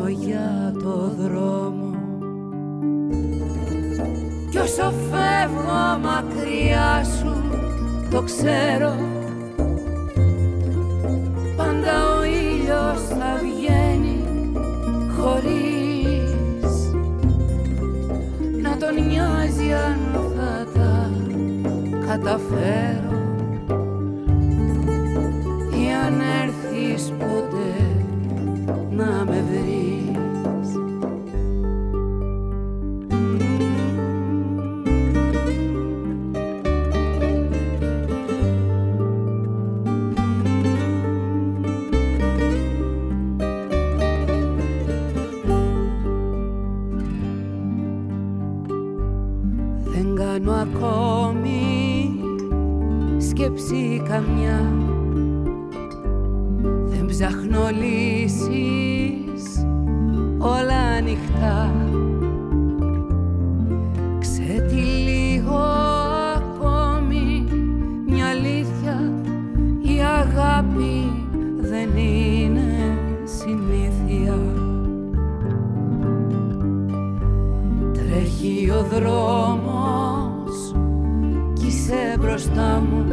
για το δρόμο. Κι όσο φεύγω μακριά σου το ξέρω. Πάντα ο ήλιος θα βγαίνει χωρίς Να τον νοιάζει αν καταφέρω Ή αν έρθεις ποτέ με Δεν κάνω ακόμη σκέψη καμιά. Ψάχνω λύσεις όλα ανοιχτά. Ξετυλίγω λίγο ακόμη μια αλήθεια η αγάπη δεν είναι συνήθεια. Τρέχει ο δρόμος κι είσαι μπροστά μου.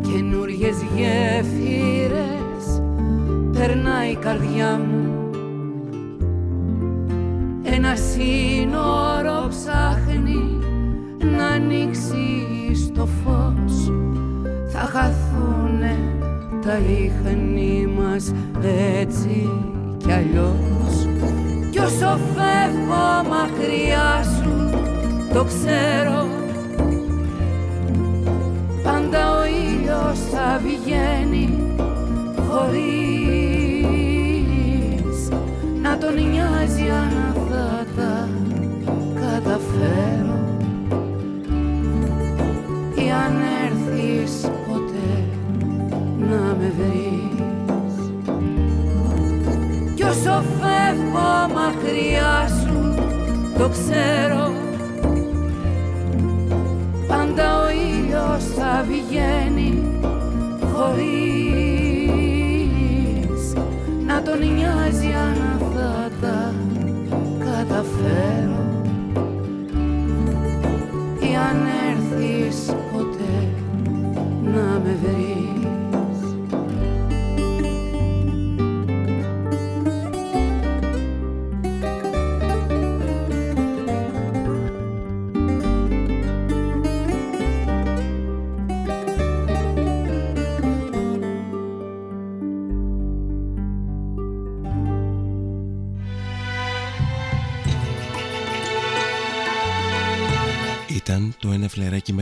Καινούριες γέφυρες περνάει η καρδιά μου ένα σύνορο ψάχνει να ανοίξει στο φως. Θα χαθούνε τα ίχνη μας έτσι κι αλλιώς. Κι όσο φεύγω μακριά σου το ξέρω. Πάντα ο ήλιος θα βγαίνει χωρίς να τον νοιάζει ανάγκη θα καταφέρω. Ή αν έρθεις ποτέ να με βρεις. Κι όσο φεύγω μακριά σου το ξέρω. Πάντα ο ήλιος θα βγαίνει χωρίς να τον νοιάζει ανάγκη καταφέρω ή αν έρθεις ποτέ να με βρεις.